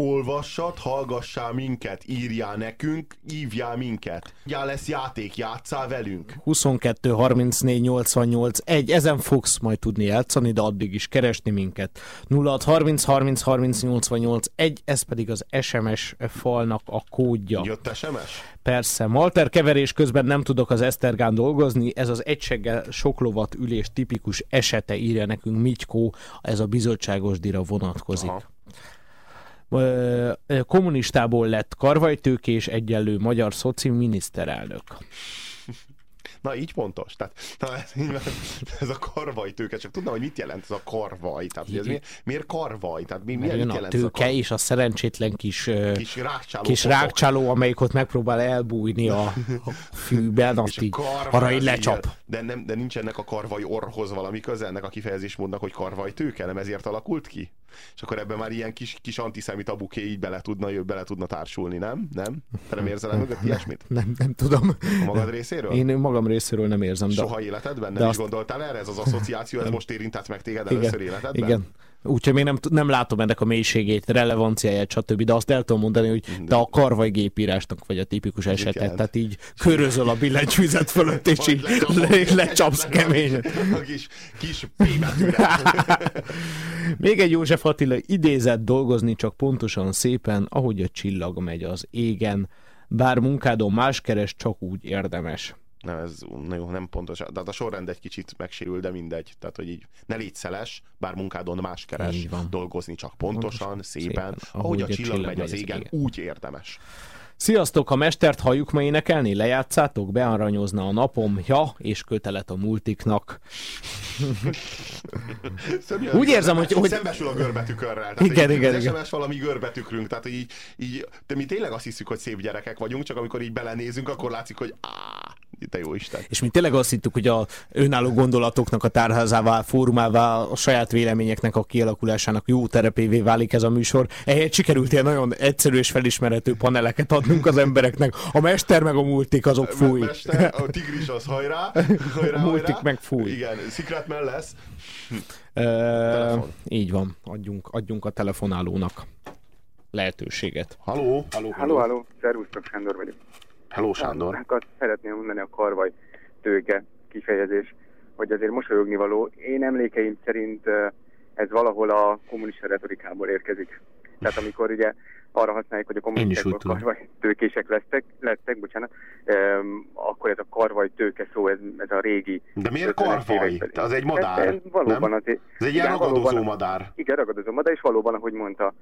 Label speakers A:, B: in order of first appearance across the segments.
A: Olvassad, hallgassál minket, írjál nekünk, hívjál minket. Já lesz játék, játszál velünk.
B: 22 34 88 1, ezen fogsz majd tudni játszani, de addig is keresni minket. 06 30 30 30 88 1, ez pedig az SMS falnak a kódja.
A: Jött SMS?
B: Persze, Malter keverés közben nem tudok az Esztergán dolgozni, ez az egyseggel sok lovat ülés tipikus esete írja nekünk Mitykó, ez a bizottságos dira vonatkozik. Aha kommunistából lett karvajtőkés egyenlő magyar szoci miniszterelnök.
A: Na, így pontos. Tehát, na, ez, ez a karvaj tőke, csak tudnám, hogy mit jelent ez a karvaj. Tehát, ez miért, miért karvaj? Tehát mi,
B: miért jelent a tőke ez a és a szerencsétlen kis,
A: kis rákcsáló,
B: kis rákcsáló amelyik ott megpróbál elbújni a, a fűben, azt így arra így lecsap.
A: De, nem, de nincs ennek a karvaj orhoz valami köze ennek a kifejezésmódnak, hogy karvaj tőke, nem ezért alakult ki? És akkor ebben már ilyen kis, kis antiszemita buké így bele tudna, bele tudna társulni, nem? Nem? Te nem érzel mögött ilyesmit?
B: Nem, nem tudom.
A: A magad részéről?
B: Én magam részéről nem érzem. De...
A: Soha életedben? Nem de is azt... gondoltál erre? Ez az asszociáció, ez most érintett meg téged először
B: igen,
A: életedben?
B: Igen. Úgyhogy még nem, nem látom ennek a mélységét, relevanciáját, stb. De azt el tudom mondani, hogy te a karvaj gépírásnak vagy a tipikus esetet, tehát így körözöl a billentyűzet fölött, és így lecsapsz, lecsapsz keményen.
A: A kis, kis
B: Még egy József Attila idézett dolgozni csak pontosan szépen, ahogy a csillag megy az égen. Bár munkádon más keres, csak úgy érdemes
A: nem, ez jó, nem pontos. Tehát a sorrend egy kicsit megsérül, de mindegy. Tehát, hogy így ne légy szeles, bár munkádon más keres, dolgozni csak pontosan, pontosan szépen, szépen. Ahogy, ahogy a csillag, csillag megy az égen, égen, úgy érdemes.
B: Sziasztok, a mestert halljuk ma énekelni? Lejátszátok? Bearanyozna a napom, ja, és kötelet a multiknak.
A: Úgy érzem, hogy, hogy... Szembesül a görbetükörrel. Tehát,
B: igen, igen,
A: az igen. valami görbetükrünk, tehát így, így, de mi tényleg azt hiszük, hogy szép gyerekek vagyunk, csak amikor így belenézünk, akkor látszik, hogy áh, te jó Isten.
B: És mi tényleg azt hittük, hogy a önálló gondolatoknak a tárházává, fórumává, a saját véleményeknek a kialakulásának jó terepévé válik ez a műsor. Ehhez sikerült ilyen nagyon egyszerű és felismerhető paneleket adnunk az embereknek. A mester meg a multik azok fúj. A
A: mester, a tigris az hajrá, hajrá,
B: a multik hajrá. meg fúj.
A: Igen, Secret lesz.
B: E, így van, adjunk, adjunk a telefonálónak lehetőséget.
A: Haló?
C: Haló, haló, haló. Szervusztok, Sándor vagyok.
A: Hello, Sándor.
C: Hát, hát szeretném mondani a karvaj tőke kifejezés, hogy azért mosolyogni való. Én emlékeim szerint ez valahol a kommunista retorikából érkezik. Tehát amikor ugye arra használjuk, hogy a kommunisták karvaj tőkések lettek, lettek bocsánat, um, akkor ez a karvaj tőke szó, ez, ez a régi...
A: De miért karvaj? Az egy madár, ez, ez valóban nem? Azért, ez egy ilyen ragadozó valóban, madár.
C: Igen, ragadozó madár, és valóban, ahogy mondta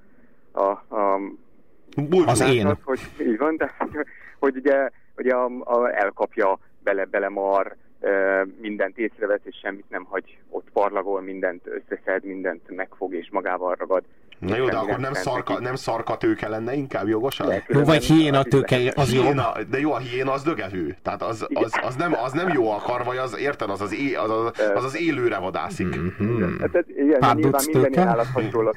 C: a, a
B: az én. Az,
C: hogy így van, de hogy ugye, ugye a, a, elkapja, bele, belemar, mindent észrevesz, és semmit nem hagy ott parlagol, mindent összeszed, mindent megfog és magával ragad.
A: Na jó, de akkor nem szarka, nem szarka tőke lenne inkább jogosan?
B: Jó, vagy hiéna tőke, az jó. Hiéna,
A: de jó, a hiéna az dögelő. Tehát az, az, az, nem, az nem jó a karvaj, az érted, az az, é, az, az, az, az élőre vadászik.
C: Mm-hmm. Hát, igen, nyilván minden állat hasonló.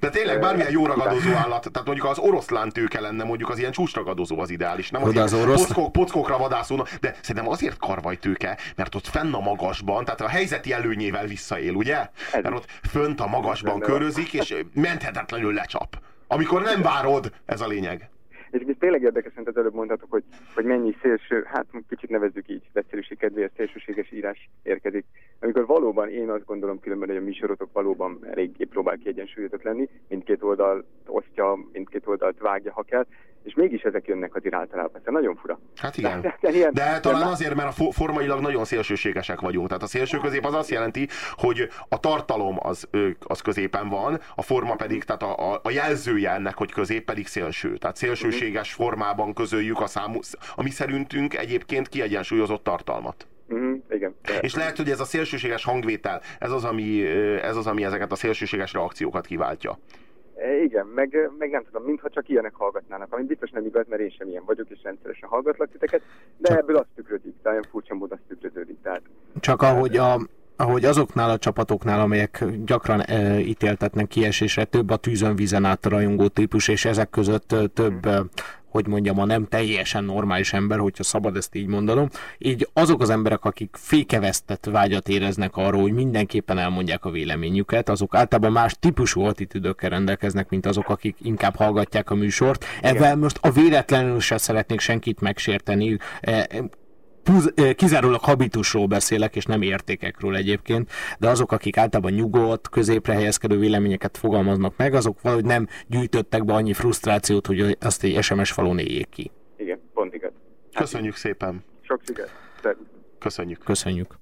A: De tényleg bármilyen jó ragadozó állat, tehát mondjuk az oroszlán tőke lenne, mondjuk az ilyen csúcsragadozó az ideális, nem az, az orosz... pockok, pockokra vadászó, de szerintem azért karvaj tőke, mert ott fenn a magasban, tehát a helyzeti előnyével visszaél, ugye? Ez mert ott fönt a magasban körözik, és menthetetlenül lecsap. Amikor nem várod, ez a lényeg.
C: Ez tényleg érdekes, mint az előbb mondhatok, hogy, hogy mennyi szélső, hát kicsit nevezzük így, egyszerűség kedvéért szélsőséges írás érkezik. Amikor valóban én azt gondolom különben, hogy a műsorotok valóban eléggé próbál kiegyensúlyozott lenni, mindkét oldalt osztja, mindkét oldalt vágja, ha kell, és mégis ezek jönnek azért általában. Ez nagyon fura.
A: Hát igen. De, de, ilyen, de talán azért, mert a formailag nagyon szélsőségesek vagyunk. Tehát a szélső közép az azt jelenti, hogy a tartalom az, az középen van, a forma pedig, tehát a, a, a jelzője ennek, hogy közép pedig szélső. Tehát szélsőséges formában közöljük a, számú, a mi szerintünk egyébként kiegyensúlyozott tartalmat.
C: Uh-huh, igen.
A: És lehet, hogy ez a szélsőséges hangvétel, ez az, ami, ez az, ami ezeket a szélsőséges reakciókat kiváltja.
C: E, igen, meg, meg nem tudom, mintha csak ilyenek hallgatnának, ami biztos nem igaz, mert én sem ilyen vagyok, és rendszeresen hallgatlak titeket, de csak... ebből azt tükrödik, tehát furcsa módon azt tükröződik. Tehát,
B: csak ahogy a, ahogy azoknál a csapatoknál, amelyek gyakran e, ítéltetnek kiesésre, több a tűzön vízen át rajongó típus, és ezek között több hmm hogy mondjam, a nem teljesen normális ember, hogyha szabad ezt így mondanom. Így azok az emberek, akik fékevesztett vágyat éreznek arról, hogy mindenképpen elmondják a véleményüket, azok általában más típusú attitűdökkel rendelkeznek, mint azok, akik inkább hallgatják a műsort. Ebben most a véletlenül se szeretnék senkit megsérteni. E, kizárólag habitusról beszélek, és nem értékekről egyébként, de azok, akik általában nyugodt, középre helyezkedő véleményeket fogalmaznak meg, azok valahogy nem gyűjtöttek be annyi frusztrációt, hogy azt egy SMS falon éljék ki.
C: Igen, pont igaz.
A: Köszönjük szépen.
C: Sok sikert.
A: Köszönjük.
B: Köszönjük.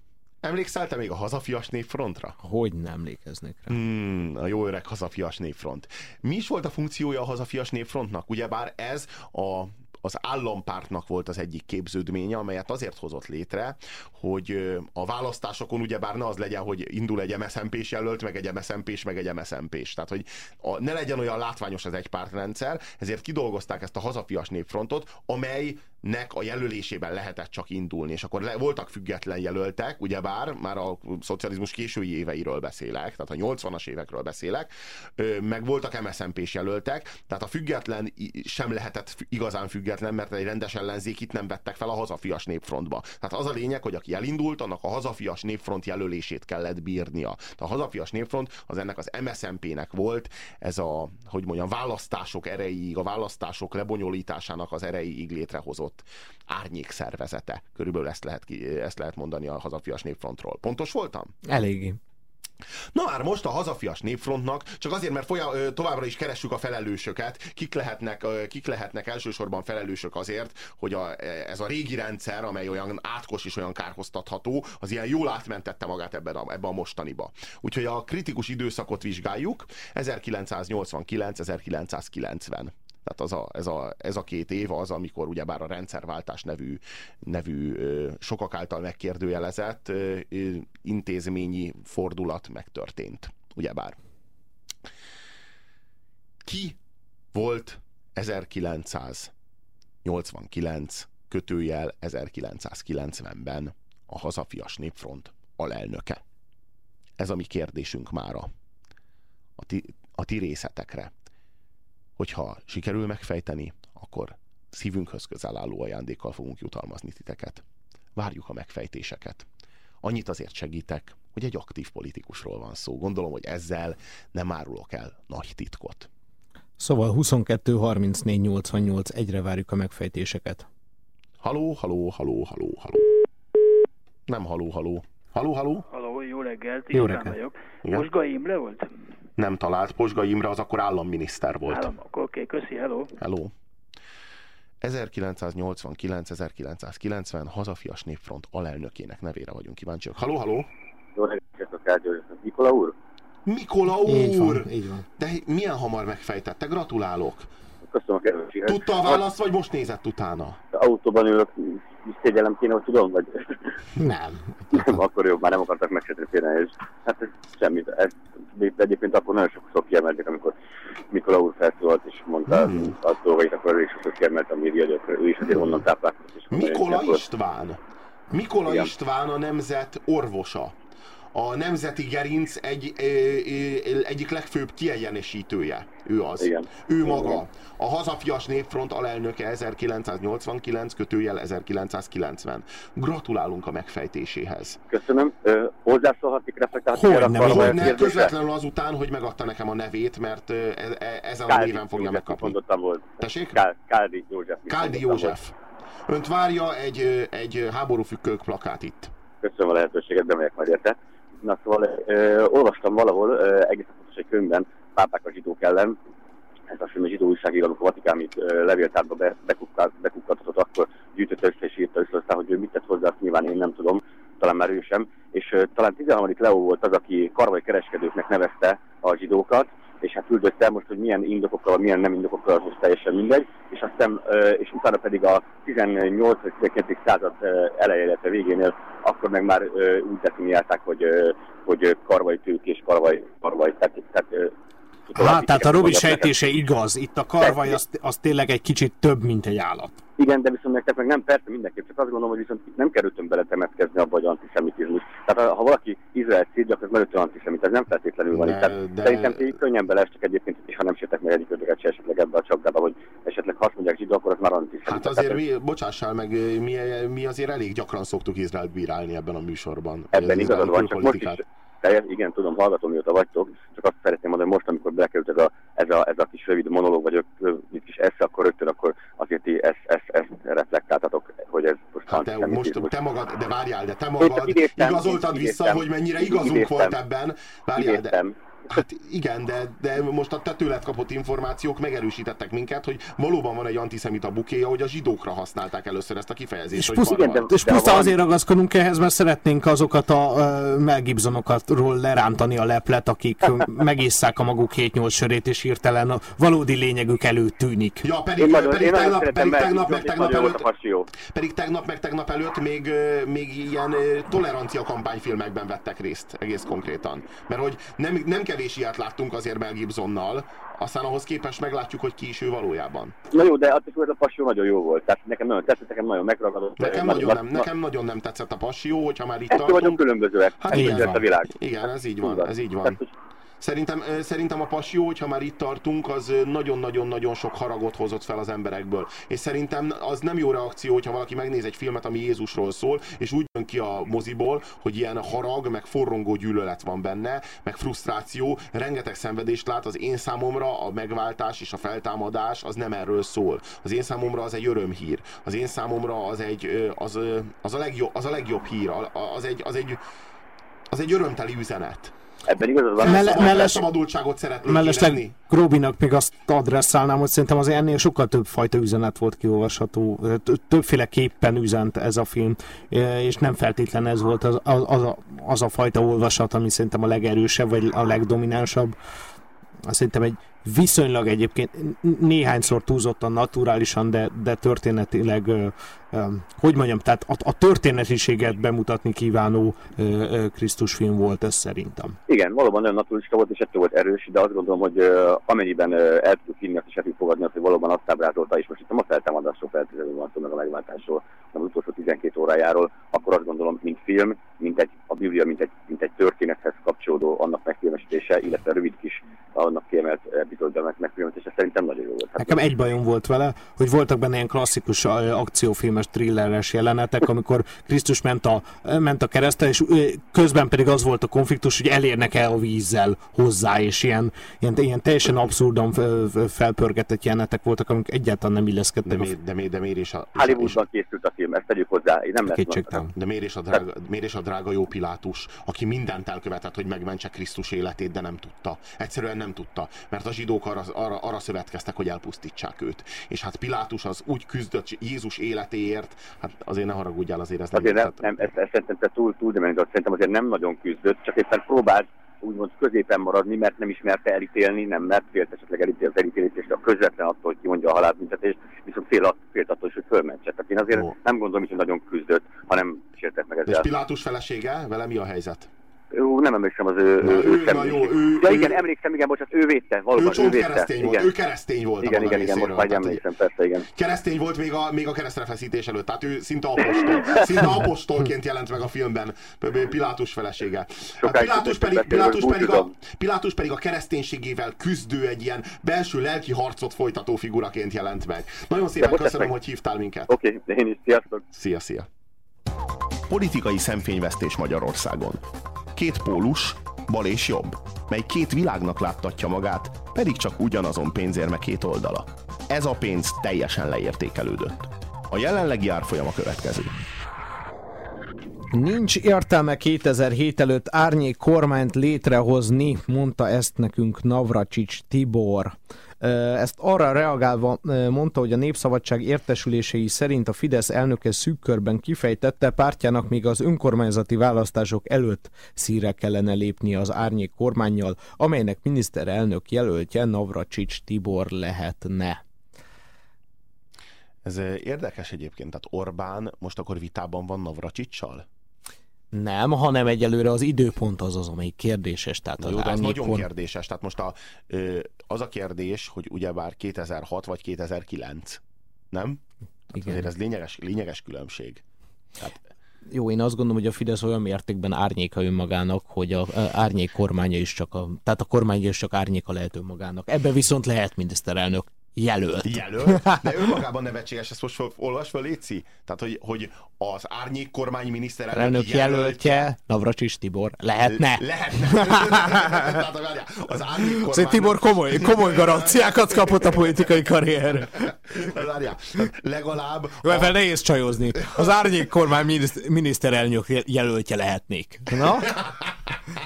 A: Emlékszel te még a hazafias névfrontra?
B: Hogy nem emlékeznék rá?
A: Hmm, a jó öreg hazafias névfront. Mi is volt a funkciója a hazafias névfrontnak? Ugyebár ez a az állampártnak volt az egyik képződménye, amelyet azért hozott létre, hogy a választásokon ugyebár ne az legyen, hogy indul egy mszmp jelölt, meg egy mszmp meg egy mszmp Tehát, hogy a, ne legyen olyan látványos az egypártrendszer, ezért kidolgozták ezt a hazafias népfrontot, amely nek a jelölésében lehetett csak indulni, és akkor le, voltak független jelöltek, ugyebár már a szocializmus késői éveiről beszélek, tehát a 80-as évekről beszélek, meg voltak MSZMP-s jelöltek, tehát a független sem lehetett igazán független, mert egy rendes ellenzék itt nem vettek fel a hazafias népfrontba. Tehát az a lényeg, hogy aki elindult, annak a hazafias népfront jelölését kellett bírnia. Tehát a hazafias népfront az ennek az MSZMP-nek volt ez a, hogy mondjam, választások erejéig, a választások lebonyolításának az erejéig létrehozott alapított árnyék szervezete. Körülbelül ezt lehet, ezt lehet mondani a hazafias népfrontról. Pontos voltam?
B: Eléggé.
A: Na már most a hazafias népfrontnak, csak azért, mert folyam, továbbra is keressük a felelősöket, kik lehetnek, kik lehetnek elsősorban felelősök azért, hogy a, ez a régi rendszer, amely olyan átkos és olyan kárhoztatható, az ilyen jól átmentette magát ebben a, ebben a mostaniba. Úgyhogy a kritikus időszakot vizsgáljuk, 1989-1990. Tehát az a, ez, a, ez a két év az, amikor ugyebár a rendszerváltás nevű, nevű sokak által megkérdőjelezett intézményi fordulat megtörtént. Ugyebár. Ki volt 1989 kötőjel 1990-ben a hazafias népfront alelnöke? Ez a mi kérdésünk mára. A ti, a ti részetekre hogyha sikerül megfejteni, akkor szívünkhöz közel álló ajándékkal fogunk jutalmazni titeket. Várjuk a megfejtéseket. Annyit azért segítek, hogy egy aktív politikusról van szó. Gondolom, hogy ezzel nem árulok el nagy titkot.
B: Szóval 22 34 88 egyre várjuk a megfejtéseket.
A: Haló, haló, haló, haló, haló. Nem haló, haló. Haló, haló?
D: Haló, jó reggelt,
B: jó reggelt. vagyok.
D: Mosga Imre volt?
A: Nem talált. Posga Imre az akkor államminiszter volt.
D: Állam, akkor oké, okay, köszi, hello.
A: Hello. 1989-1990 hazafias népfront alelnökének nevére vagyunk kíváncsiak. Haló, haló!
C: Jó reggelt, a Kárgyó, Mikola úr?
A: Mikola úr! Így
B: van, így van.
A: De milyen hamar megfejtette, gratulálok!
C: Köszönöm a kedvességet.
A: Tudta a választ, vagy most nézett utána?
C: Autóban ülök, szégyellem kéne, hogy tudom, vagy...
B: Nem.
C: nem, akkor jó, már nem akartak megsérteni és hát ez semmit. Ez, egyébként akkor nagyon sok szok kiemeltek, amikor Mikola úr felszólalt, és mondta hmm. a dolgait, akkor is sokszor kiemelt a média, hogy ő is azért onnan táplálkozott.
A: Mikola István. Mikola Igen. István a nemzet orvosa a nemzeti gerinc egy, egyik legfőbb kiegyenesítője. Ő az.
C: Igen.
A: Ő maga. A hazafias népfront alelnöke 1989, kötőjel 1990. Gratulálunk a megfejtéséhez.
C: Köszönöm. Hozzászólhatik
A: reflektációra? Hogy nem, nem közvetlenül azután, hogy megadta nekem a nevét, mert e, e, ezen a néven fogja József megkapni.
C: Volt.
A: Tessék?
C: Káldi József.
A: Káldi József. Önt várja egy, egy háborúfüggők plakát itt.
C: Köszönöm a lehetőséget, bemegyek majd érte. Na szóval ö, olvastam valahol, ö, egészen pontos egy könyvben, pápák a zsidók ellen,
E: ez a film, zsidó újságíró, a Vatikáni levéltárba be, bekukkatott, akkor gyűjtött össze és írta össze, aztán, hogy ő mit tett hozzá, azt nyilván én nem tudom, talán már ő sem. És uh, talán 13. Leo volt az, aki karvai kereskedőknek nevezte a zsidókat, és hát küldött el most, hogy milyen indokokkal, milyen nem indokokkal, az most teljesen mindegy, és aztán, és utána pedig a 18. 19. század eleje, illetve végénél, akkor meg már úgy definiálták, hogy, hogy karvai tők és karvaj, karvaj, tehát, tehát
B: Hát, tehát a Robi sejtése igaz. Itt a karvaj az, az tényleg egy kicsit több, mint egy állat.
E: Igen, de viszont nektek meg nem, persze mindenképp, csak azt gondolom, hogy viszont itt nem kell rögtön beletemetkezni abba, hogy antiszemitizmus. Tehát ha valaki Izrael szíd, akkor már rögtön antiszemit, ez nem feltétlenül van itt. Tehát de... Szerintem ti könnyen beleestek egyébként, és ha nem sértek meg egyik ötöket se esetleg ebbe a csapdába, hogy esetleg ha azt mondják zsidó, akkor az már antiszemit.
A: Hát azért mi, bocsássál meg, mi, mi azért elég gyakran szoktuk Izraelt bírálni ebben a műsorban.
E: Ebben igazad van, csak most is, teljes, igen, tudom, hallgatom, mióta vagytok, csak azt szeretném mondani, hogy most, amikor bekerült ez a, ez a, ez a kis rövid monológ, vagy egy kis esze, akkor rögtön akkor azért ti ezt, ezt, ezt reflektáltatok, hogy ez
A: most hát te, most te magad, de várjál, de te magad igazoltad igazoltad vissza, hogy mennyire igazunk volt ebben. Várjál, de, Hát igen, de, de most a tetőlet kapott információk megerősítettek minket, hogy valóban van egy antiszemita bukéja, hogy a zsidókra használták először ezt a kifejezést.
B: És, pusz, igen, de, és puszta azért ragaszkodunk ehhez, mert szeretnénk azokat a uh, Mel Gibsonokatról lerántani a leplet, akik megisszák a maguk 7-8 sörét, és hirtelen a valódi lényegük előtt tűnik.
A: Ja, pedig, én pedig, én tegnap, pedig tegnap, meg tegnap előtt, pedig tegnap, meg tegnap előtt még, még ilyen tolerancia kampányfilmekben vettek részt, egész konkrétan. Mert hogy nem, nem kevés ilyet láttunk azért Mel Gibsonnal, aztán ahhoz képest meglátjuk, hogy ki is ő valójában.
E: Na jó, de attól a passió nagyon jó volt. Tehát nekem nagyon tetszett, nekem nagyon megragadott.
A: Nekem, nagyon, nagyon nem, nekem nagyon nem tetszett a passió, hogyha már itt
E: Ettől tartunk. vagyunk különbözőek.
A: Hát igen, a világ. Igen, ez így van, ez így van. Tehát, Szerintem, szerintem a passió, hogyha már itt tartunk, az nagyon-nagyon-nagyon sok haragot hozott fel az emberekből. És szerintem az nem jó reakció, hogyha valaki megnéz egy filmet, ami Jézusról szól, és úgy jön ki a moziból, hogy ilyen harag, meg forrongó gyűlölet van benne, meg frusztráció, rengeteg szenvedést lát. Az én számomra a megváltás és a feltámadás az nem erről szól. Az én számomra az egy örömhír. Az én számomra az egy, az, az, a, legjobb, az a legjobb hír. Az egy, az egy, az egy örömteli üzenet.
E: Ebben igazad van.
A: Melle, melles, szabadultságot szeretnék
B: Mellesleg Grobinak még azt adresszálnám, hogy szerintem azért ennél sokkal több fajta üzenet volt kiolvasható. Többféle képpen üzent ez a film, és nem feltétlen ez volt az, az, az, a, az a fajta olvasat, ami szerintem a legerősebb, vagy a legdominánsabb. Szerintem egy viszonylag egyébként néhányszor túlzottan naturálisan, de, de történetileg, ö, ö, hogy mondjam, tehát a, a történetiséget bemutatni kívánó ö, ö, Krisztus film volt ez szerintem.
E: Igen, valóban nagyon naturalista volt, és ettől volt erős, de azt gondolom, hogy ö, amennyiben ö, el tudjuk hinni, azt is el tudjuk fogadni azt, hogy valóban azt ábrázolta, és most itt nem a feltámadásról feltétlenül van szó, meg a megváltásról, hanem utolsó 12 órájáról, akkor azt gondolom, mint film, mint egy, a Biblia, mint egy, mint egy történethez kapcsolódó annak megfilmesítése, illetve rövid kis annak kiemelt epizódja megfilmet, és ez szerintem nagyon jó volt. Hát
B: Nekem egy bajom volt vele, hogy voltak benne ilyen klasszikus akciófilmes, thrilleres jelenetek, amikor Krisztus ment a, ment a keresztel, és közben pedig az volt a konfliktus, hogy elérnek el a vízzel hozzá, és ilyen, ilyen, ilyen teljesen abszurdan felpörgetett jelenetek voltak, amik egyáltalán nem illeszkedtek.
A: De, de, de, de miért is a...
E: Hollywoodban készült a film, ezt tegyük hozzá, nem
A: lesz De miért is, a drága, miért is a drága jó Pilátus, aki mindent elkövetett, hogy megmentse Krisztus életét, de nem tudta. Egyszerűen nem tudta, mert a zsidók arra, arra, arra szövetkeztek, hogy elpusztítsák őt. És hát Pilátus az úgy küzdött Jézus életéért, hát azért ne haragudjál, azért ez
E: azért nem... nem, nem ezt, ezt szerintem te túl, túl szerintem azért nem nagyon küzdött, csak éppen próbált úgymond középen maradni, mert nem ismerte elítélni, nem mert félt esetleg elítélt elítélést, és a közvetlen attól, hogy kimondja a halálbüntetést, viszont fél, félt attól, hogy fölmentse. Tehát én azért oh. nem gondolom, hogy nagyon küzdött, hanem sértett meg ezzel.
A: És Pilátus felesége, vele mi a helyzet?
E: Jó, nem emlékszem az ő,
A: na, ő, ő na jó, ő,
E: ja, igen, ő, emlékszem, igen, bocsánat, ő védte, valóban,
A: ő, ő védte. keresztény volt, igen. ő keresztény volt.
E: Igen, igen, igen, most már emlékszem, persze, igen.
A: Keresztény volt még a, még a keresztrefeszítés előtt, tehát ő szinte apostol, szinte apostolként jelent meg a filmben, Pilátus felesége. Hát Pilátus, pedig, Pilátus, pedig a, Pilátus pedig a kereszténységével küzdő egy ilyen belső lelki harcot folytató figuraként jelent meg. Nagyon szépen köszönöm, hogy hívtál minket.
E: Oké, okay, én is, sziasztok.
A: Szia, szia.
F: Politikai szemfényvesztés Magyarországon két pólus, bal és jobb, mely két világnak láttatja magát, pedig csak ugyanazon pénzérme két oldala. Ez a pénz teljesen leértékelődött. A jelenlegi árfolyam a következő.
B: Nincs értelme 2007 előtt árnyék kormányt létrehozni, mondta ezt nekünk Navracsics Tibor. Ezt arra reagálva mondta, hogy a Népszabadság értesülései szerint a Fidesz elnöke szűk körben kifejtette, pártjának még az önkormányzati választások előtt szíre kellene lépni az árnyék kormányjal, amelynek miniszterelnök jelöltje Navracsics Tibor lehetne.
A: Ez érdekes egyébként, tehát Orbán most akkor vitában van Navracsicsal?
B: Nem, hanem egyelőre az időpont az az, amelyik kérdéses. Tehát az
A: jó, de az nagyon
B: árnyékon-
A: kérdéses. Tehát most a, az a kérdés, hogy ugyebár 2006 vagy 2009, nem? Tehát
B: Igen.
A: azért ez lényeges, lényeges különbség. Tehát
B: Jó, én azt gondolom, hogy a Fidesz olyan mértékben árnyéka önmagának, hogy a, a árnyék kormánya is csak a, tehát a kormánya is csak árnyéka lehet önmagának. Ebben viszont lehet miniszterelnök jelölt.
A: jelölt, de önmagában nevetséges, ezt most olvas fel, Léci? Tehát, hogy, hogy az árnyék kormány miniszterelnök
B: Elnök jelöltje Navracsics Tibor. Lehetne.
A: Lehetne. Tehát, az árnyék kormány...
B: Azért Tibor komoly, komoly garanciákat kapott a politikai karrier.
A: Várjál, legalább...
B: Jó, ebben nehéz csajozni. Az árnyék kormány miniszt- miniszterelnök jelöltje lehetnék. Na?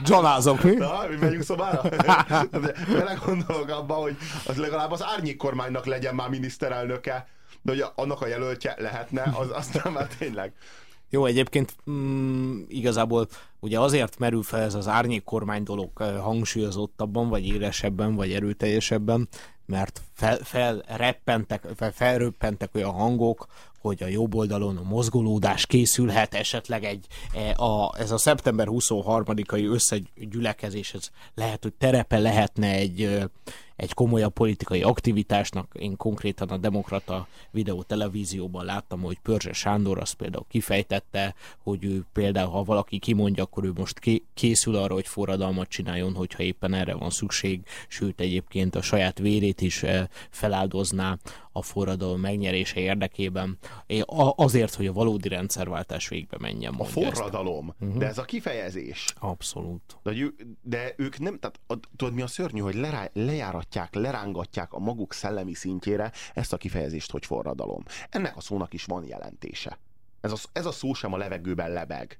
B: Gyanázok, mi?
A: Na, mi megyünk szobára? De belegondolok abba, hogy az legalább az árnyék kormánynak legyen már miniszterelnöke, de hogy annak a jelöltje lehetne, az aztán már tényleg.
B: Jó, egyébként mm, igazából ugye azért merül fel ez az árnyék kormány dolog eh, hangsúlyozottabban, vagy élesebben, vagy erőteljesebben, mert fel, felreppentek, fel, felröppentek olyan hangok, hogy a jobb oldalon a mozgolódás készülhet, esetleg egy, e, a, ez a szeptember 23-ai összegyülekezés, ez lehet, hogy terepe lehetne egy, ö, egy komolyabb politikai aktivitásnak. Én konkrétan a Demokrata videó televízióban láttam, hogy Pörzse Sándor azt például kifejtette, hogy ő például, ha valaki kimondja, akkor ő most ké- készül arra, hogy forradalmat csináljon, hogyha éppen erre van szükség, sőt egyébként a saját vérét is eh, feláldozná a forradalom megnyerése érdekében, azért, hogy a valódi rendszerváltás végbe menjen.
A: A
B: mondja ezt.
A: forradalom. De ez a kifejezés.
B: Abszolút.
A: De, de ők nem, tehát a, tudod mi a szörnyű, hogy lerá, lejáratják, lerángatják a maguk szellemi szintjére ezt a kifejezést, hogy forradalom. Ennek a szónak is van jelentése. Ez a, ez a szó sem a levegőben lebeg.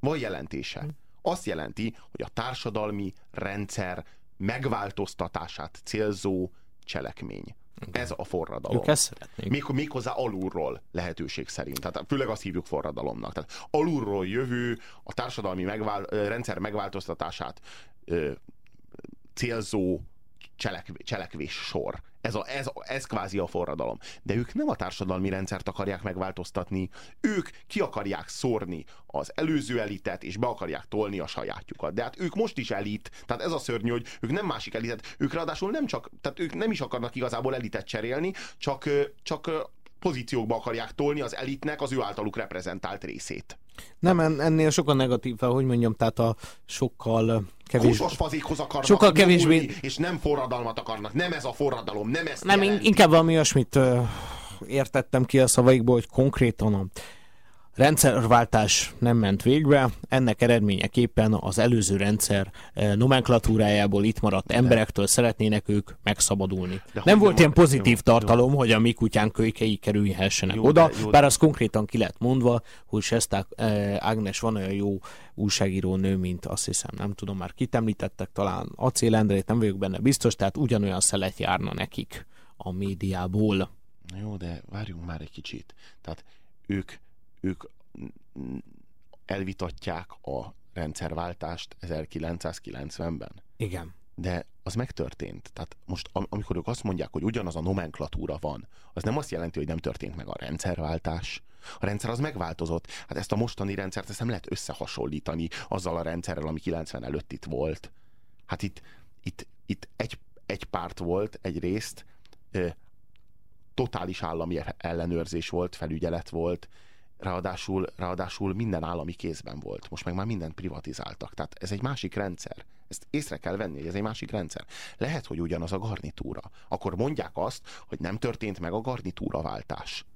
A: Van jelentése. Azt jelenti, hogy a társadalmi rendszer megváltoztatását célzó cselekmény. Ez a forradalom.
B: Ők ezt szeretnék.
A: Még, méghozzá alulról lehetőség szerint. Tehát főleg azt hívjuk forradalomnak. Tehát alulról jövő, a társadalmi megvál, rendszer megváltoztatását ö, célzó cselekv, cselekvés sor. Ez, a, ez, ez kvázi a forradalom. De ők nem a társadalmi rendszert akarják megváltoztatni, ők ki akarják szórni az előző elitet, és be akarják tolni a sajátjukat. De hát ők most is elit, tehát ez a szörnyű, hogy ők nem másik elitet, ők ráadásul nem csak, tehát ők nem is akarnak igazából elitet cserélni, csak, csak pozíciókba akarják tolni az elitnek az ő általuk reprezentált részét.
B: Nem, en- ennél sokkal negatív, hogy mondjam, tehát a sokkal kevés...
A: Fazékhoz akarnak
B: Sokkal kevésbé-
A: és nem forradalmat akarnak. Nem ez a forradalom, nem ezt
B: Nem,
A: jelenti.
B: inkább valami olyasmit ö, értettem ki a szavaikból, hogy konkrétan a rendszerváltás nem ment végbe, ennek eredményeképpen az előző rendszer ö, nomenklatúrájából itt maradt emberektől szeretnének ők megszabadulni.
A: De
B: nem volt ilyen pozitív
A: jó,
B: tartalom, hogy a mi kutyánk kölykei kerülhessenek
A: Jó,
B: oda,
A: de- jó,
B: bár az konkrétan ki lett mondva, hogy Sesták Ágnes van olyan jó újságíró nő, mint azt hiszem, nem tudom, már kit említettek, talán Acél Endrét, nem vagyok benne biztos, tehát ugyanolyan szelet járna nekik a médiából.
A: Jó, de várjunk már egy kicsit. Tehát ők, ők elvitatják a rendszerváltást 1990-ben.
B: Igen.
A: De az megtörtént. Tehát most, am- amikor ők azt mondják, hogy ugyanaz a nomenklatúra van, az nem azt jelenti, hogy nem történt meg a rendszerváltás. A rendszer az megváltozott. Hát ezt a mostani rendszert ezt nem lehet összehasonlítani azzal a rendszerrel, ami 90 előtt itt volt. Hát itt, itt, itt egy, egy párt volt, egyrészt, ö, totális állami ellenőrzés volt, felügyelet volt, ráadásul, ráadásul minden állami kézben volt. Most meg már mindent privatizáltak. Tehát ez egy másik rendszer. Ezt észre kell venni, hogy ez egy másik rendszer. Lehet, hogy ugyanaz a garnitúra. Akkor mondják azt, hogy nem történt meg a garnitúra váltás. Tehát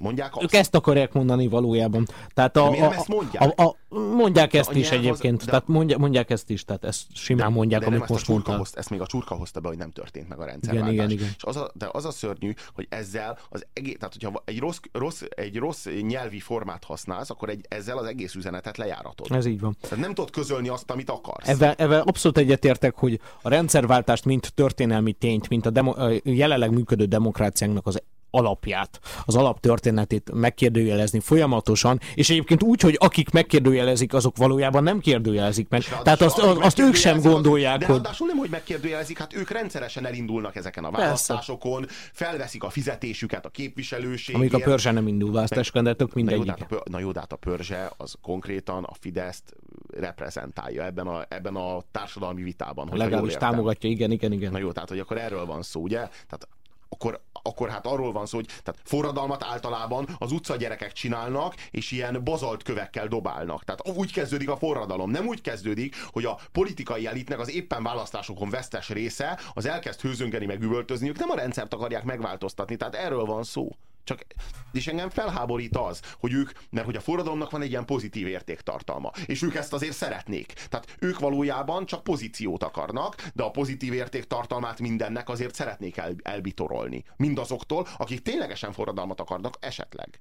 A: mondják
B: azt. Ők ezt akarják mondani valójában. Tehát a,
A: a, ezt mondják?
B: A, a, mondják ezt is egyébként. Az, de, tehát mondják, mondják ezt is, tehát ezt simán de, mondják, de amit most mondta.
A: Hoz, ezt még a csurka hozta be, hogy nem történt meg a rendszerváltás. Igen, igen, igen. És az a, de az a szörnyű, hogy ezzel az egész, tehát hogyha egy rossz, rossz, egy rossz nyelvi formát használsz, akkor egy, ezzel az egész üzenetet lejáratod.
B: Ez így van.
A: Tehát nem tudod közölni azt, amit akarsz.
B: Ebben, ebben abszolút egyetértek, hogy a rendszerváltást, mint történelmi tényt, mint a, demo, a jelenleg működő demokráciánknak az alapját, az alaptörténetét megkérdőjelezni folyamatosan, és egyébként úgy, hogy akik megkérdőjelezik, azok valójában nem kérdőjelezik meg. Tehát azt, azt, azt ők sem gondolják,
A: de hogy... ráadásul nem, hogy megkérdőjelezik, hát ők rendszeresen elindulnak ezeken a választásokon, Persze. felveszik a fizetésüket a képviselőségért.
B: Amíg a pörzse nem indul választáskon, de tök mindegyik.
A: Na jó, hát a, na jó, de hát a pörzse az konkrétan a Fideszt reprezentálja ebben a, ebben a társadalmi vitában.
B: Legalábbis támogatja, igen, igen, igen.
A: Na jó, tehát hogy akkor erről van szó, ugye? Tehát akkor, akkor hát arról van szó, hogy tehát forradalmat általában az utca gyerekek csinálnak, és ilyen bazalt kövekkel dobálnak. Tehát úgy kezdődik a forradalom. Nem úgy kezdődik, hogy a politikai elitnek az éppen választásokon vesztes része az elkezd hőzöngeni, meg üvöltözni, ők nem a rendszert akarják megváltoztatni. Tehát erről van szó. Csak, és engem felháborít az, hogy ők, mert hogy a forradalomnak van egy ilyen pozitív értéktartalma, és ők ezt azért szeretnék. Tehát ők valójában csak pozíciót akarnak, de a pozitív értéktartalmát mindennek azért szeretnék el, elbitorolni. Mindazoktól, akik ténylegesen forradalmat akarnak, esetleg.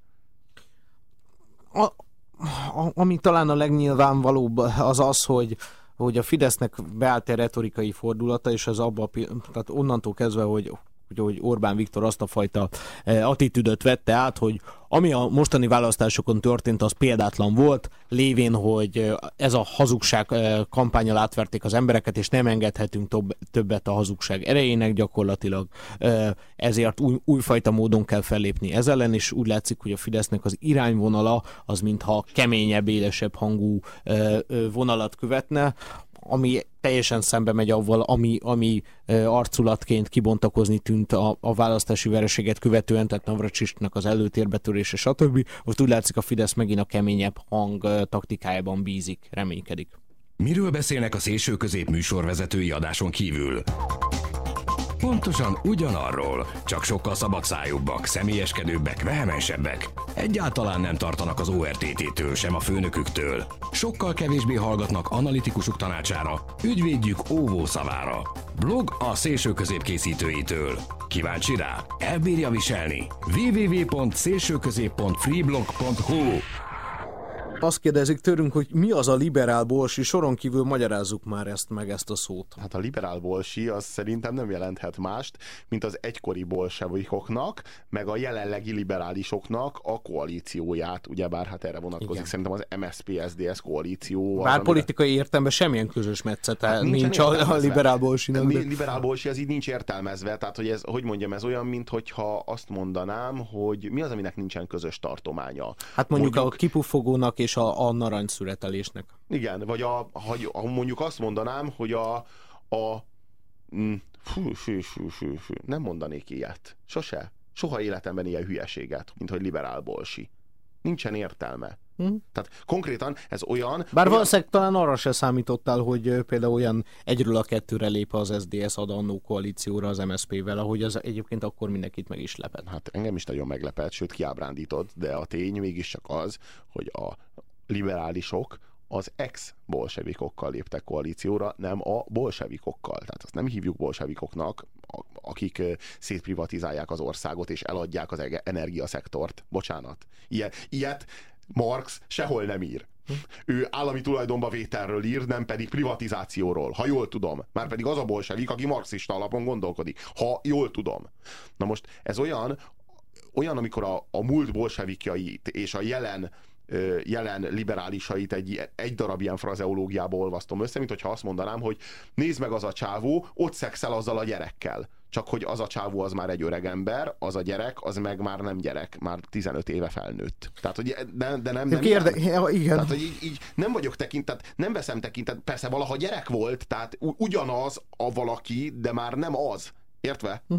B: A, a, ami talán a legnyilvánvalóbb az az, hogy hogy a Fidesznek beállt egy retorikai fordulata, és az abba, tehát onnantól kezdve, hogy hogy Orbán Viktor azt a fajta eh, attitűdöt vette át, hogy ami a mostani választásokon történt, az példátlan volt, lévén, hogy ez a hazugság kampányal átverték az embereket, és nem engedhetünk több, többet a hazugság erejének gyakorlatilag, ezért új, újfajta módon kell fellépni ez ellen, és úgy látszik, hogy a Fidesznek az irányvonala az mintha keményebb, élesebb hangú vonalat követne, ami teljesen szembe megy avval, ami, ami arculatként kibontakozni tűnt a, a választási vereséget követően, tehát Navracsisnak az előtérbetörése, stb. Most úgy látszik a Fidesz megint a keményebb hang taktikájában bízik, reménykedik.
F: Miről beszélnek a szélső közép műsorvezetői adáson kívül? Pontosan ugyanarról, csak sokkal szabadszájúbbak, személyeskedőbbek, vehemensebbek. Egyáltalán nem tartanak az ORTT-től, sem a főnöküktől. Sokkal kevésbé hallgatnak analitikusuk tanácsára, ügyvédjük óvó szavára. Blog a szélső közép készítőitől. Kíváncsi rá? Elbírja viselni? www.szélsőközép.freeblog.hu
B: azt kérdezik tőlünk, hogy mi az a liberál bolsi, soron kívül magyarázzuk már ezt meg, ezt a szót.
A: Hát a liberál bolsi az szerintem nem jelenthet mást, mint az egykori bolsevikoknak, meg a jelenlegi liberálisoknak a koalícióját, ugyebár hát erre vonatkozik Igen. szerintem az MSZP-SZDSZ koalíció.
B: Bár az, politikai amire... értelemben semmilyen közös metszete hát nincs a, a liberál bolsinak.
A: De... Liberál bolsi az így nincs értelmezve, tehát hogy ez, hogy mondjam, ez olyan, mintha azt mondanám, hogy mi az, aminek nincsen közös tartománya.
B: Hát mondjuk, mondjuk a kipufogónak és és a, a narancsszületelésnek.
A: Igen, vagy a, ha mondjuk azt mondanám, hogy a, a mm, fú, fú, fú, fú, fú, nem mondanék ilyet. Sose. Soha életemben ilyen hülyeséget, mint hogy liberál bolsi. Nincsen értelme. Hm? Tehát konkrétan ez olyan...
B: Bár
A: olyan...
B: valószínűleg talán arra se számítottál, hogy például olyan egyről a kettőre lép az SDS adannó koalícióra az MSZP-vel, ahogy az egyébként akkor mindenkit meg is lepett.
A: Hát engem is nagyon meglepett, sőt kiábrándított, de a tény mégiscsak az, hogy a liberálisok az ex-bolsevikokkal léptek koalícióra, nem a bolsevikokkal. Tehát azt nem hívjuk bolsevikoknak, akik szétprivatizálják az országot és eladják az energiaszektort. Bocsánat. Ilyet, ilyet Marx sehol nem ír. Ő állami tulajdonba vételről ír, nem pedig privatizációról, ha jól tudom. Már pedig az a bolsevik, aki marxista alapon gondolkodik, ha jól tudom. Na most ez olyan, olyan amikor a, a múlt bolsevikjait és a jelen jelen liberálisait egy, egy darab ilyen frazeológiába olvasztom össze, mint hogyha azt mondanám, hogy nézd meg az a csávó, ott szexel azzal a gyerekkel. Csak hogy az a csávó az már egy öreg ember, az a gyerek, az meg már nem gyerek, már 15 éve felnőtt. Tehát, hogy de, de nem, nem,
B: Érde, ja, igen.
A: Tehát, hogy így, így, nem vagyok tekintet, nem veszem tekintet, persze valaha gyerek volt, tehát ugyanaz a valaki, de már nem az. Értve? Hm.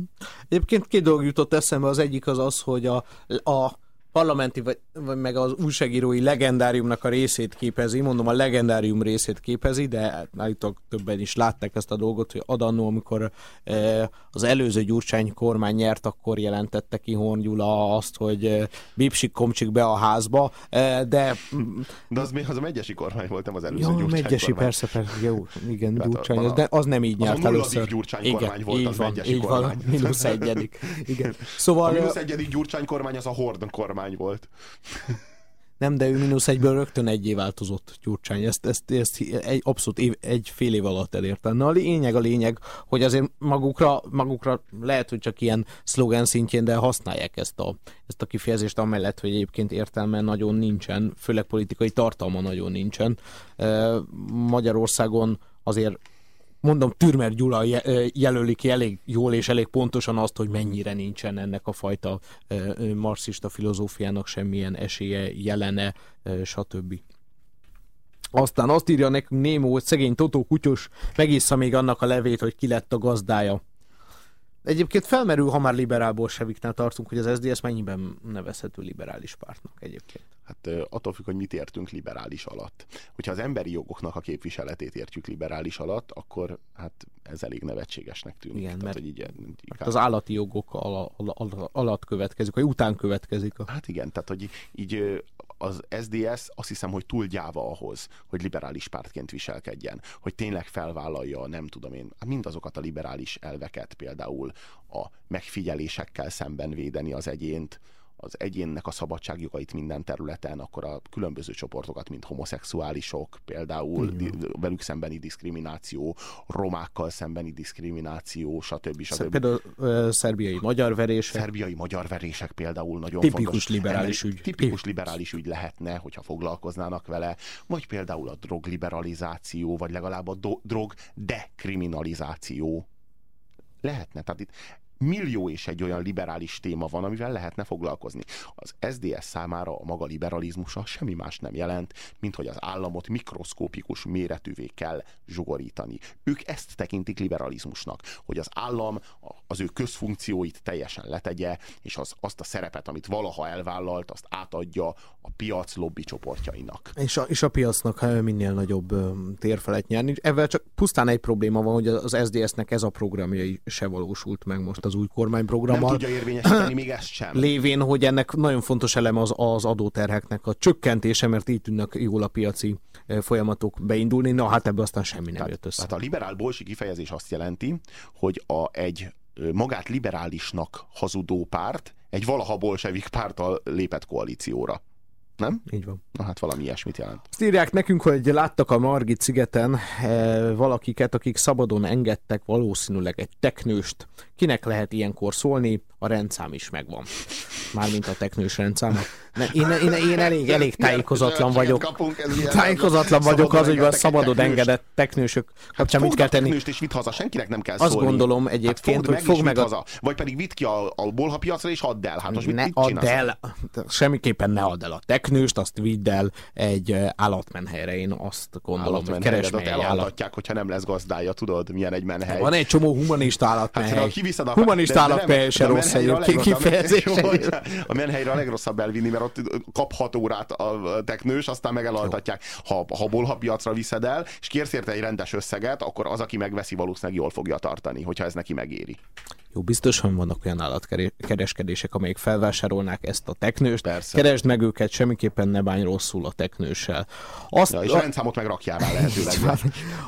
B: Egyébként két dolog jutott eszembe, az egyik az az, hogy a, a parlamenti, vagy, vagy meg az újságírói legendáriumnak a részét képezi, mondom a legendárium részét képezi, de állítólag többen is látták ezt a dolgot, hogy adannó, amikor e, az előző Gyurcsány kormány nyert, akkor jelentette ki Horn Gyula azt, hogy e, bipsik komcsik be a házba, e, de...
A: De az, az a megyesi kormány volt, nem az előző jó,
B: Gyurcsány megyesi, kormány. persze, persze, jó, igen, hát Gyurcsány, a, a, de az nem így nyert először.
A: Gyurcsány igen, kormány volt, az van, megyesi
B: így
A: kormány.
B: Van, mínusz egyedik. Igen. Szóval,
A: a mínusz egyedik Gyurcsány kormány az a Horn kormány volt.
B: Nem, de ő mínusz egyből rögtön egyé változott Gyurcsány. Ezt, ezt, ezt egy, abszolút év, egy fél év alatt elérte. Na a lényeg a lényeg, hogy azért magukra, magukra lehet, hogy csak ilyen szlogen szintjén, de használják ezt a, ezt a kifejezést, amellett, hogy egyébként értelme nagyon nincsen, főleg politikai tartalma nagyon nincsen. Magyarországon azért mondom, Türmer Gyula jelöli ki elég jól és elég pontosan azt, hogy mennyire nincsen ennek a fajta marxista filozófiának semmilyen esélye, jelene, stb. Aztán azt írja nekünk Némó, hogy szegény Totó kutyos megissza még annak a levét, hogy ki lett a gazdája. Egyébként felmerül, ha már liberál bolseviknál tartunk, hogy az SZDSZ mennyiben nevezhető liberális pártnak egyébként.
A: Hát attól függ, hogy mit értünk liberális alatt. Hogyha az emberi jogoknak a képviseletét értjük liberális alatt, akkor hát ez elég nevetségesnek tűnik.
B: Igen,
A: Tehát,
B: mert,
A: hogy így,
B: inkább... az állati jogok alatt következik, vagy után következik. A...
A: Hát igen, tehát hogy így az SDS azt hiszem, hogy túl gyáva ahhoz, hogy liberális pártként viselkedjen, hogy tényleg felvállalja, nem tudom én, hát mindazokat a liberális elveket, például a megfigyelésekkel szemben védeni az egyént, az egyénnek a szabadságjogait minden területen, akkor a különböző csoportokat, mint homoszexuálisok, például mm. velük szembeni diszkrimináció, romákkal szembeni diszkrimináció, stb. stb.
B: Például szerbiai magyar verések.
A: Szerbiai magyar verések például nagyon
B: tipikus
A: fontos.
B: liberális ügy.
A: Tipikus liberális ügy lehetne, hogyha foglalkoznának vele, vagy például a drogliberalizáció, vagy legalább a do- drog dekriminalizáció lehetne. Tehát itt millió és egy olyan liberális téma van, amivel lehetne foglalkozni. Az SDS számára a maga liberalizmusa semmi más nem jelent, mint hogy az államot mikroszkópikus méretűvé kell zsugorítani. Ők ezt tekintik liberalizmusnak, hogy az állam az ő közfunkcióit teljesen letegye, és az, azt a szerepet, amit valaha elvállalt, azt átadja a piac lobby csoportjainak.
B: És a, és a piacnak minél nagyobb térfelet nyerni. Ezzel csak pusztán egy probléma van, hogy az SDS-nek ez a programjai se valósult meg most az új kormányprogrammal.
A: Nem tudja érvényesíteni még ezt sem.
B: Lévén, hogy ennek nagyon fontos eleme az, az adóterheknek a csökkentése, mert így tudnak jól a piaci folyamatok beindulni. Na hát ebből aztán semmi nem
A: tehát,
B: jött össze.
A: Tehát a liberál bolsi kifejezés azt jelenti, hogy a, egy magát liberálisnak hazudó párt egy valaha bolsevik párttal lépett koalícióra. Nem?
B: Így van.
A: Na hát valami ilyesmit jelent.
B: Azt írják nekünk, hogy láttak a Margit szigeten e, valakiket, akik szabadon engedtek valószínűleg egy teknőst. Kinek lehet ilyenkor szólni? A rendszám is megvan. Mármint a teknős rendszám. Én, én, én elég, elég tájékozatlan vagyok.
A: Kapunk,
B: tájékozatlan vagyok az, hogy a szabadon engedett teknősök kapcsán
A: hát
B: mit kell tenni.
A: és vidd haza, senkinek nem kell
B: Azt
A: szólni.
B: gondolom egyébként,
A: hát
B: hogy fog meg
A: a... haza. Vagy pedig vidd ki a, a bolhapiacra és add el. Hát most
B: ne
A: mit,
B: add el, semmiképpen ne add el a teknőst, azt vidd el egy állatmenhelyre, én azt gondolom, hogy keres meg
A: állat. hogyha nem lesz gazdája, tudod, milyen egy menhely.
B: Van egy csomó humanista állatmenhely. Hát, a humanista állatmenhely se rossz egyébként kifejezés.
A: A menhelyre a legrosszabb elvinni, mert ott kap hat órát a teknős, aztán meg elaltatják. Ha, ha bolha piacra viszed el, és kérsz érte egy rendes összeget, akkor az, aki megveszi, valószínűleg jól fogja tartani, hogyha ez neki megéri.
B: Jó, biztosan vannak olyan állatkereskedések, amelyek felvásárolnák ezt a teknőst. Persze. Keresd meg őket, semmiképpen ne bánj rosszul a teknőssel.
A: Azt, ja, és a rendszámot meg rakjál rá lehetőleg.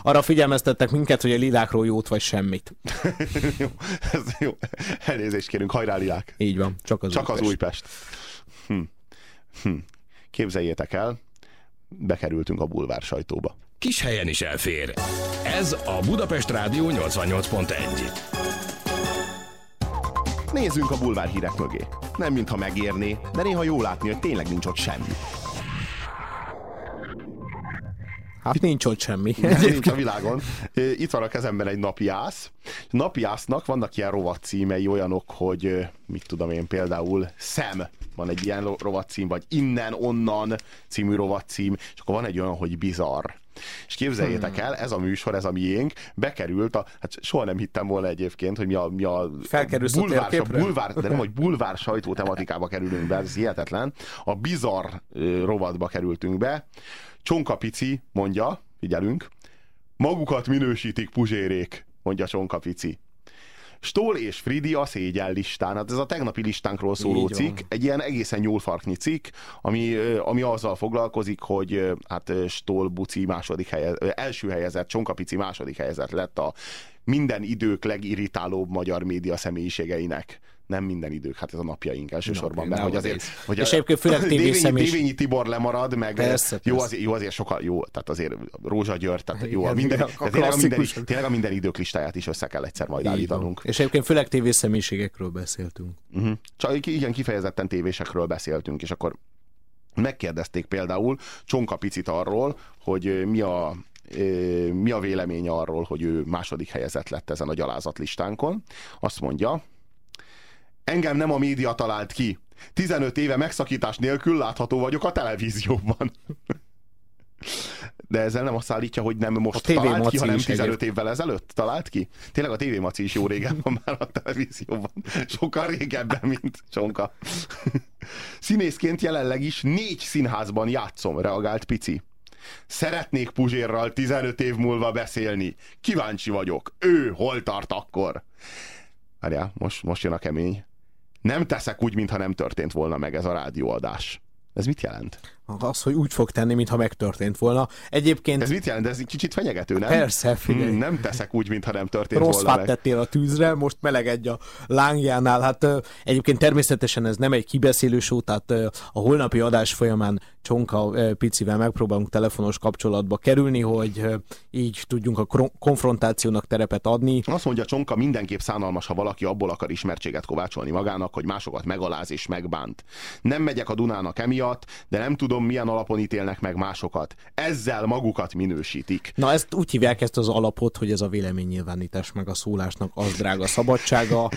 B: Arra figyelmeztettek minket, hogy a lilákról jót vagy semmit.
A: jó, ez jó. Elnézést kérünk, hajrá lilák.
B: Így van, csak az
A: Csak Újpest. az Újpest. Hm. Hm. Képzeljétek el, bekerültünk a bulvár sajtóba.
F: Kis helyen is elfér. Ez a Budapest Rádió 88.1.
A: Nézzünk a bulvár hírek mögé. Nem mintha megérné, de néha jó látni, hogy tényleg nincs ott semmi.
B: Hát nincs ott semmi.
A: nincs a világon. Itt van a kezemben egy napiász. Napiásznak vannak ilyen rovat címei olyanok, hogy mit tudom én például szem van egy ilyen rovat cím, vagy innen, onnan című rovat cím, és akkor van egy olyan, hogy bizarr. És képzeljétek hmm. el, ez a műsor, ez a miénk, bekerült a, hát soha nem hittem volna egyébként, hogy mi a, mi a
B: bulvár,
A: a bulvár, de nem, hogy bulvár sajtó tematikába kerülünk be, ez hihetetlen. A bizarr rovatba kerültünk be. Csonka Pici mondja, figyelünk, magukat minősítik puzsérék, mondja Csonka Pici. Stól és Fridi a szégyen listán. Hát ez a tegnapi listánkról szóló cikk, egy ilyen egészen nyúlfarknyi cikk, ami, ami azzal foglalkozik, hogy hát Stól Buci második helyez, első helyezett, Csonkapici második helyezett lett a minden idők legirritálóbb magyar média személyiségeinek nem minden idők, hát ez a napjaink elsősorban, mert hogy azért... Hogy
B: és egyébként főleg
A: is. Dévényi Tibor lemarad, meg persze, jó, persze. Azért, jó azért sokkal, jó, tehát azért Rózsa György, tehát jó, a minden, a tényleg, a minden, tényleg a minden idők listáját is össze kell egyszer majd állítanunk.
B: És egyébként főleg tévészemélyiségekről beszéltünk.
A: Uh-huh. Csak igen, kifejezetten tévésekről beszéltünk, és akkor megkérdezték például Csonka Picit arról, hogy mi a mi a véleménye arról, hogy ő második helyezett lett ezen a gyalázatlistánkon. Azt mondja, Engem nem a média talált ki. 15 éve megszakítás nélkül látható vagyok a televízióban. De ezzel nem azt állítja, hogy nem most a talált ki, hanem 15 egyéb. évvel ezelőtt talált ki? Tényleg a TV Maci is jó régen van már a televízióban. Sokkal régebben, mint Csonka. Színészként jelenleg is négy színházban játszom, reagált Pici. Szeretnék Puzsérral 15 év múlva beszélni. Kíváncsi vagyok. Ő hol tart akkor? Várjál, most, most jön a kemény nem teszek úgy, mintha nem történt volna meg ez a rádióadás. Ez mit jelent?
B: Az, hogy úgy fog tenni, mintha megtörtént volna. Egyébként...
A: Ez mit jelent? Ez egy kicsit fenyegető, nem?
B: Persze, figyelj. Hmm,
A: nem teszek úgy, mintha nem történt
B: Rossz
A: volna
B: meg. tettél a tűzre, most melegedj a lángjánál. Hát egyébként természetesen ez nem egy kibeszélő show, tehát a holnapi adás folyamán Csonka picivel megpróbálunk telefonos kapcsolatba kerülni, hogy így tudjunk a konfrontációnak terepet adni.
A: Azt mondja Csonka, mindenképp szánalmas, ha valaki abból akar ismertséget kovácsolni magának, hogy másokat megaláz és megbánt. Nem megyek a Dunának emiatt, de nem tudom, milyen alapon ítélnek meg másokat. Ezzel magukat minősítik.
B: Na ezt úgy hívják ezt az alapot, hogy ez a véleménynyilvánítás meg a szólásnak az drága szabadsága.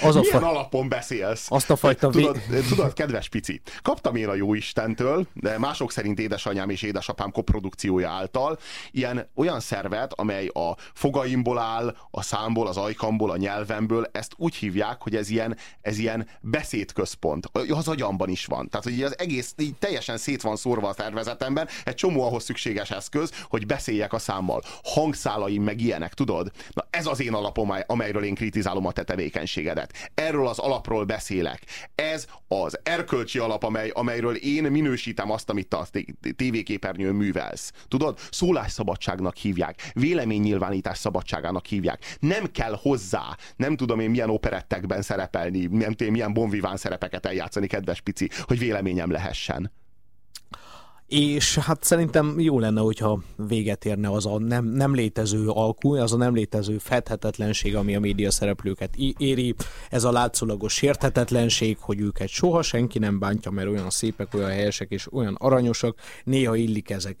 A: Az a milyen fa... alapon beszélsz?
B: Azt a fajta...
A: Tudod, tudod, kedves pici, kaptam én a jó Istentől, de mások szerint édesanyám és édesapám koprodukciója által, ilyen olyan szervet, amely a fogaimból áll, a számból, az ajkamból, a nyelvemből, ezt úgy hívják, hogy ez ilyen, ez ilyen beszédközpont. Az agyamban is van. Tehát, hogy az egész így teljesen szét van szórva a szervezetemben, egy csomó ahhoz szükséges eszköz, hogy beszéljek a számmal. Hangszálaim meg ilyenek, tudod? Na ez az én alapom, amelyről én kritizálom a te tevékenységedet. Erről az alapról beszélek. Ez az erkölcsi alap, amely, amelyről én minősítem azt, amit a tévéképernyőn művelsz. Tudod? Szólásszabadságnak hívják, véleménynyilvánítás szabadságának hívják. Nem kell hozzá, nem tudom én milyen operettekben szerepelni, nem tudom milyen bonviván szerepeket eljátszani, kedves pici, hogy véleményem lehessen
B: és hát szerintem jó lenne, hogyha véget érne az a nem, nem létező alkú, az a nem létező fedhetetlenség, ami a média szereplőket éri, ez a látszólagos sérthetetlenség, hogy őket soha senki nem bántja, mert olyan szépek, olyan helyesek és olyan aranyosak, néha illik ezek,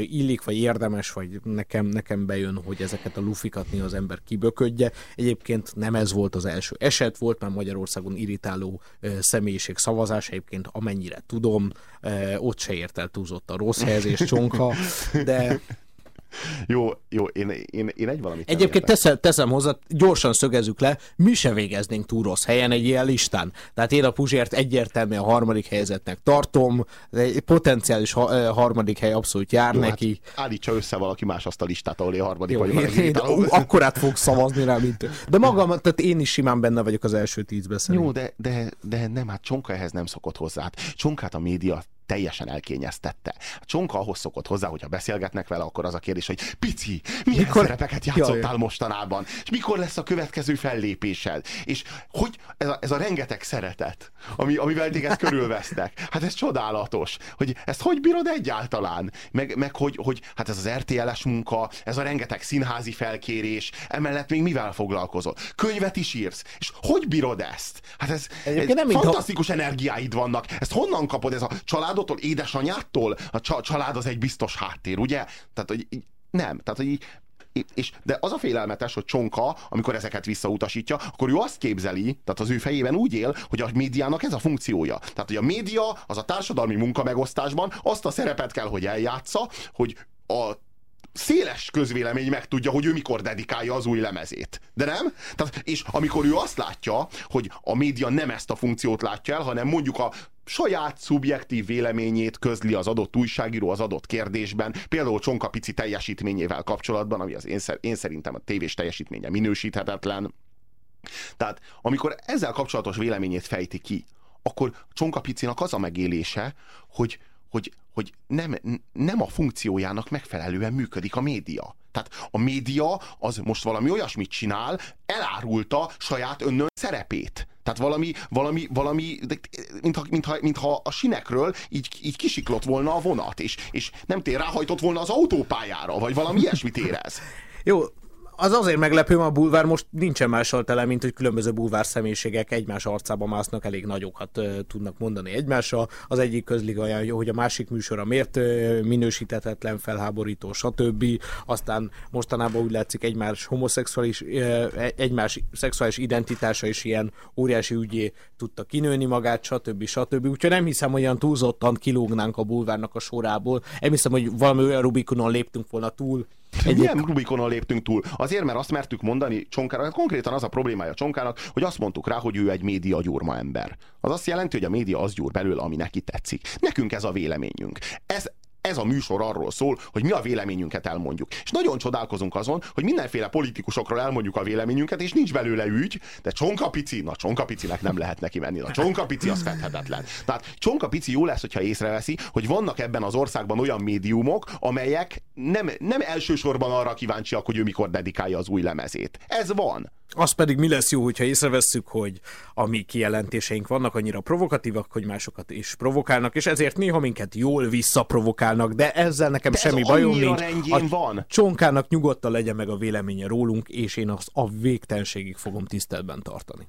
B: illik, vagy érdemes, vagy nekem, nekem bejön, hogy ezeket a lufikat néha az ember kiböködje. Egyébként nem ez volt az első eset, volt már Magyarországon irritáló személyiség szavazás, egyébként amennyire tudom, ott se ért el túlzott a rossz helyezés csonka, de
A: jó, jó, én, én, én egy valamit
B: Egyébként teszem, teszem hozzá, gyorsan szögezzük le, mi se végeznénk túl rossz helyen egy ilyen listán. Tehát én a Puzsért egyértelműen a harmadik helyezetnek tartom, egy potenciális ha, harmadik hely abszolút jár jó, hát neki.
A: Hát állítsa össze valaki más azt a listát, ahol én harmadik vagyok. Én,
B: én, akkorát fog szavazni rá, mint De magam, tehát én is simán benne vagyok az első tízbe
A: Jó, de, de, de nem, hát Csonka ehhez nem szokott hozzá. Hát Csonkát a média teljesen elkényeztette. A csonka ahhoz szokott hozzá, hogyha beszélgetnek vele, akkor az a kérdés, hogy pici, milyen mikor... szerepeket játszottál Jaj. mostanában, és mikor lesz a következő fellépésed, és hogy ez a, ez a rengeteg szeretet, ami, amivel téged körülvesznek, hát ez csodálatos, hogy ezt hogy bírod egyáltalán, meg, meg hogy, hogy hát ez az RTL-es munka, ez a rengeteg színházi felkérés, emellett még mivel foglalkozol? Könyvet is írsz, és hogy bírod ezt? Hát ez, ez nem fantasztikus mintha... energiáid vannak, ezt honnan kapod, ez a család családotól, édesanyától? A család az egy biztos háttér, ugye? Tehát, hogy nem. Tehát, hogy és, de az a félelmetes, hogy Csonka, amikor ezeket visszautasítja, akkor ő azt képzeli, tehát az ő fejében úgy él, hogy a médiának ez a funkciója. Tehát, hogy a média az a társadalmi munkamegosztásban azt a szerepet kell, hogy eljátsza, hogy a széles közvélemény megtudja, hogy ő mikor dedikálja az új lemezét. De nem? Tehát, és amikor ő azt látja, hogy a média nem ezt a funkciót látja el, hanem mondjuk a saját szubjektív véleményét közli az adott újságíró az adott kérdésben, például Csonka Pici teljesítményével kapcsolatban, ami az én, én szerintem a tévés teljesítménye minősíthetetlen. Tehát amikor ezzel kapcsolatos véleményét fejti ki, akkor Csonka Picinak az a megélése, hogy, hogy, hogy nem, nem a funkciójának megfelelően működik a média. Tehát a média az most valami olyasmit csinál, elárulta saját önnön szerepét. Tehát valami, valami, valami mintha, mintha, mintha a sinekről így, így kisiklott volna a vonat, és, és nem tér ráhajtott volna az autópályára, vagy valami ilyesmit érez.
B: Jó, az azért meglepő, a bulvár most nincsen mással tele, mint hogy különböző bulvár személyiségek egymás arcába másznak, elég nagyokat uh, tudnak mondani egymással. Az egyik közlik olyan, hogy a másik műsora miért uh, minősítetetlen, felháborító, stb. Aztán mostanában úgy látszik egymás homoszexuális, uh, egymás szexuális identitása is ilyen óriási ügyé tudta kinőni magát, stb. stb. Úgyhogy nem hiszem, hogy olyan túlzottan kilógnánk a bulvárnak a sorából. Nem hiszem, hogy valami olyan Rubikonon léptünk volna túl,
A: egy Milyen Rubikonon léptünk túl? Azért, mert azt mertük mondani Csonkára, hát konkrétan az a problémája Csonkának, hogy azt mondtuk rá, hogy ő egy média gyurma ember. Az azt jelenti, hogy a média az gyúr belőle, ami neki tetszik. Nekünk ez a véleményünk. Ez, ez a műsor arról szól, hogy mi a véleményünket elmondjuk. És nagyon csodálkozunk azon, hogy mindenféle politikusokról elmondjuk a véleményünket, és nincs belőle ügy, de Csonka Pici, na Csonka Picinek nem lehet neki menni. Na Csonka Pici az fedhetetlen. Tehát Csonka Pici jó lesz, hogyha észreveszi, hogy vannak ebben az országban olyan médiumok, amelyek nem, nem elsősorban arra kíváncsiak, hogy ő mikor dedikálja az új lemezét. Ez van.
B: Az pedig mi lesz jó, hogyha észrevesszük, hogy a mi kijelentéseink vannak annyira provokatívak, hogy másokat is provokálnak, és ezért néha minket jól visszaprovokálnak, de ezzel nekem de semmi bajom nincs.
A: A van.
B: csonkának nyugodtan legyen meg a véleménye rólunk, és én azt a végtelenségig fogom tiszteletben tartani.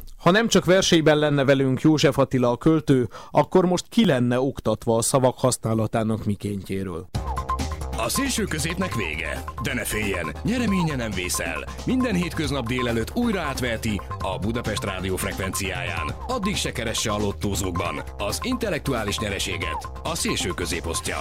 B: Ha nem csak verseiben lenne velünk József Attila a költő, akkor most ki lenne oktatva a szavak használatának mikéntjéről.
F: A szélső középnek vége, de ne féljen, nyereménye nem vészel. Minden hétköznap délelőtt újra átverti a Budapest rádió frekvenciáján. Addig se keresse a lottózókban az intellektuális nyereséget, a szélső középosztja.